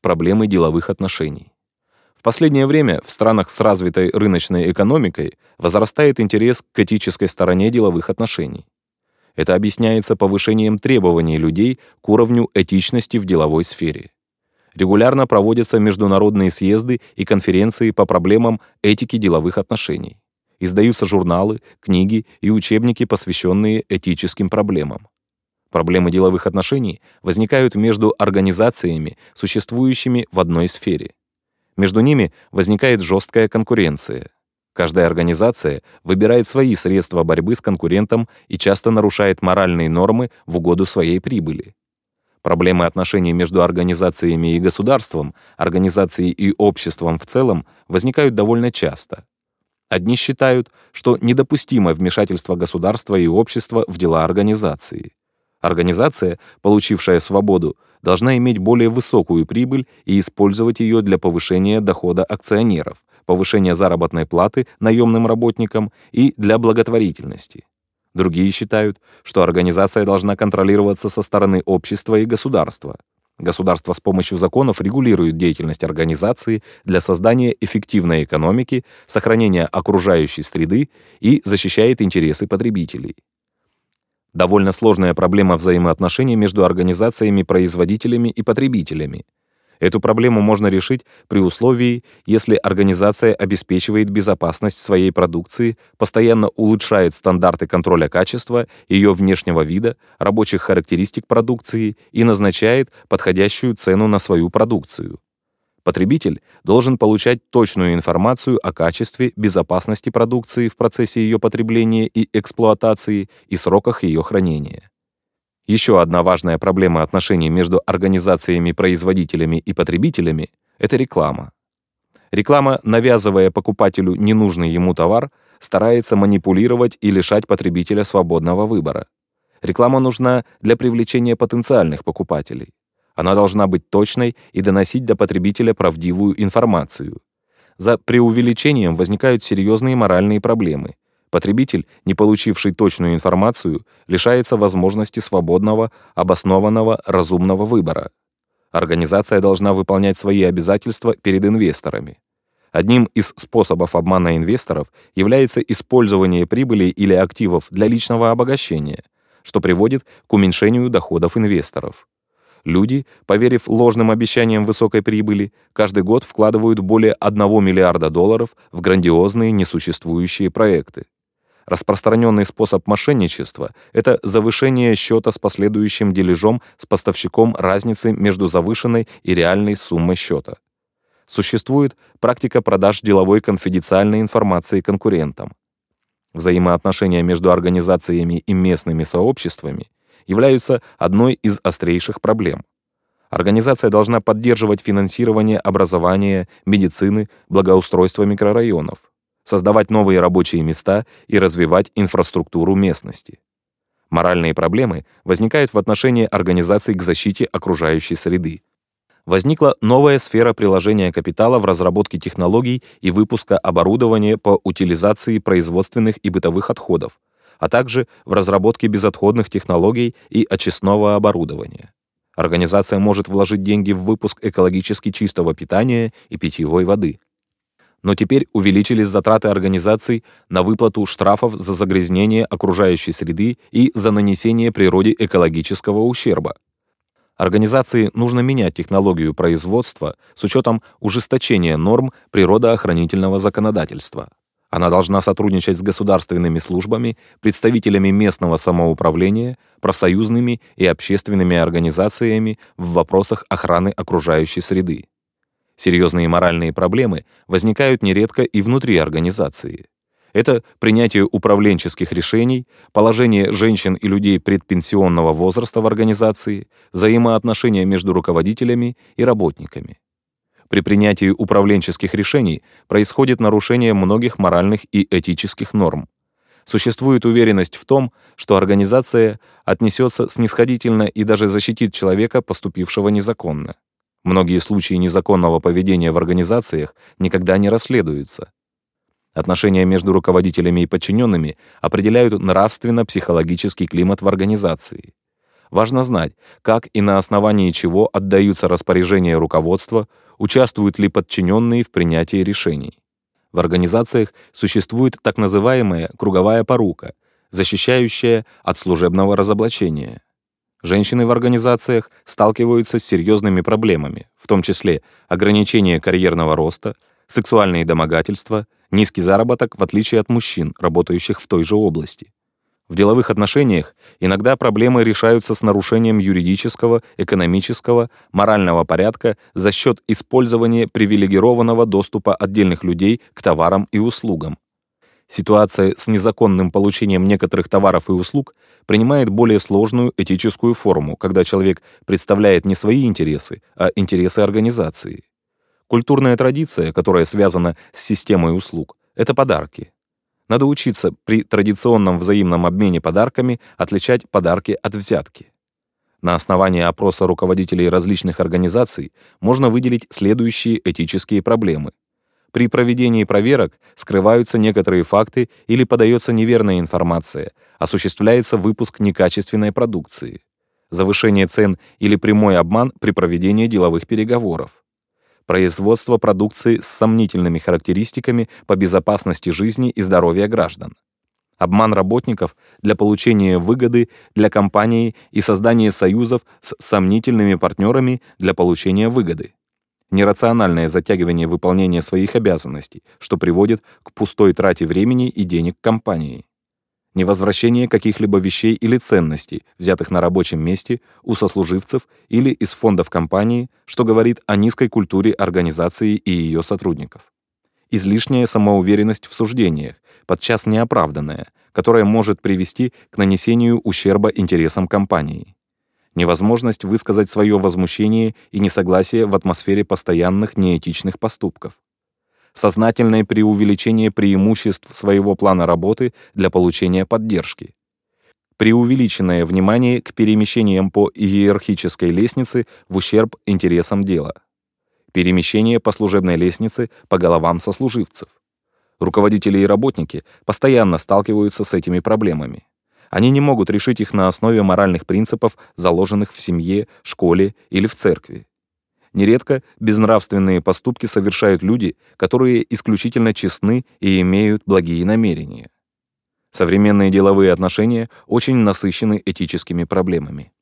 проблемы деловых отношений. В последнее время в странах с развитой рыночной экономикой возрастает интерес к этической стороне деловых отношений. Это объясняется повышением требований людей к уровню этичности в деловой сфере. Регулярно проводятся международные съезды и конференции по проблемам этики деловых отношений. Издаются журналы, книги и учебники, посвященные этическим проблемам. Проблемы деловых отношений возникают между организациями, существующими в одной сфере. Между ними возникает жесткая конкуренция. Каждая организация выбирает свои средства борьбы с конкурентом и часто нарушает моральные нормы в угоду своей прибыли. Проблемы отношений между организациями и государством, организацией и обществом в целом возникают довольно часто. Одни считают, что недопустимо вмешательство государства и общества в дела организации. Организация, получившая свободу, должна иметь более высокую прибыль и использовать ее для повышения дохода акционеров, повышения заработной платы наемным работникам и для благотворительности. Другие считают, что организация должна контролироваться со стороны общества и государства. Государство с помощью законов регулирует деятельность организации для создания эффективной экономики, сохранения окружающей среды и защищает интересы потребителей. Довольно сложная проблема взаимоотношений между организациями, производителями и потребителями — Эту проблему можно решить при условии, если организация обеспечивает безопасность своей продукции, постоянно улучшает стандарты контроля качества, ее внешнего вида, рабочих характеристик продукции и назначает подходящую цену на свою продукцию. Потребитель должен получать точную информацию о качестве, безопасности продукции в процессе ее потребления и эксплуатации и сроках ее хранения. Еще одна важная проблема отношений между организациями, производителями и потребителями — это реклама. Реклама, навязывая покупателю ненужный ему товар, старается манипулировать и лишать потребителя свободного выбора. Реклама нужна для привлечения потенциальных покупателей. Она должна быть точной и доносить до потребителя правдивую информацию. За преувеличением возникают серьезные моральные проблемы — Потребитель, не получивший точную информацию, лишается возможности свободного, обоснованного, разумного выбора. Организация должна выполнять свои обязательства перед инвесторами. Одним из способов обмана инвесторов является использование прибыли или активов для личного обогащения, что приводит к уменьшению доходов инвесторов. Люди, поверив ложным обещаниям высокой прибыли, каждый год вкладывают более 1 миллиарда долларов в грандиозные несуществующие проекты. Распространенный способ мошенничества — это завышение счета с последующим дележом с поставщиком разницы между завышенной и реальной суммой счета. Существует практика продаж деловой конфиденциальной информации конкурентам. Взаимоотношения между организациями и местными сообществами являются одной из острейших проблем. Организация должна поддерживать финансирование образования, медицины, благоустройства микрорайонов создавать новые рабочие места и развивать инфраструктуру местности. Моральные проблемы возникают в отношении организаций к защите окружающей среды. Возникла новая сфера приложения капитала в разработке технологий и выпуска оборудования по утилизации производственных и бытовых отходов, а также в разработке безотходных технологий и очистного оборудования. Организация может вложить деньги в выпуск экологически чистого питания и питьевой воды но теперь увеличились затраты организаций на выплату штрафов за загрязнение окружающей среды и за нанесение природе экологического ущерба. Организации нужно менять технологию производства с учетом ужесточения норм природоохранительного законодательства. Она должна сотрудничать с государственными службами, представителями местного самоуправления, профсоюзными и общественными организациями в вопросах охраны окружающей среды. Серьезные моральные проблемы возникают нередко и внутри организации. Это принятие управленческих решений, положение женщин и людей предпенсионного возраста в организации, взаимоотношения между руководителями и работниками. При принятии управленческих решений происходит нарушение многих моральных и этических норм. Существует уверенность в том, что организация отнесется снисходительно и даже защитит человека, поступившего незаконно. Многие случаи незаконного поведения в организациях никогда не расследуются. Отношения между руководителями и подчиненными определяют нравственно-психологический климат в организации. Важно знать, как и на основании чего отдаются распоряжения руководства, участвуют ли подчиненные в принятии решений. В организациях существует так называемая круговая порука, защищающая от служебного разоблачения. Женщины в организациях сталкиваются с серьезными проблемами, в том числе ограничение карьерного роста, сексуальные домогательства, низкий заработок в отличие от мужчин, работающих в той же области. В деловых отношениях иногда проблемы решаются с нарушением юридического, экономического, морального порядка за счет использования привилегированного доступа отдельных людей к товарам и услугам. Ситуация с незаконным получением некоторых товаров и услуг принимает более сложную этическую форму, когда человек представляет не свои интересы, а интересы организации. Культурная традиция, которая связана с системой услуг, это подарки. Надо учиться при традиционном взаимном обмене подарками отличать подарки от взятки. На основании опроса руководителей различных организаций можно выделить следующие этические проблемы. При проведении проверок скрываются некоторые факты или подается неверная информация, осуществляется выпуск некачественной продукции, завышение цен или прямой обман при проведении деловых переговоров производство продукции с сомнительными характеристиками по безопасности жизни и здоровья граждан, обман работников для получения выгоды для компании и создание союзов с сомнительными партнерами для получения выгоды, нерациональное затягивание выполнения своих обязанностей, что приводит к пустой трате времени и денег компании невозвращение каких-либо вещей или ценностей, взятых на рабочем месте у сослуживцев или из фондов компании, что говорит о низкой культуре организации и ее сотрудников. Излишняя самоуверенность в суждениях, подчас неоправданная, которая может привести к нанесению ущерба интересам компании. Невозможность высказать свое возмущение и несогласие в атмосфере постоянных неэтичных поступков сознательное преувеличение преимуществ своего плана работы для получения поддержки, преувеличенное внимание к перемещениям по иерархической лестнице в ущерб интересам дела, перемещение по служебной лестнице по головам сослуживцев. Руководители и работники постоянно сталкиваются с этими проблемами. Они не могут решить их на основе моральных принципов, заложенных в семье, школе или в церкви. Нередко безнравственные поступки совершают люди, которые исключительно честны и имеют благие намерения. Современные деловые отношения очень насыщены этическими проблемами.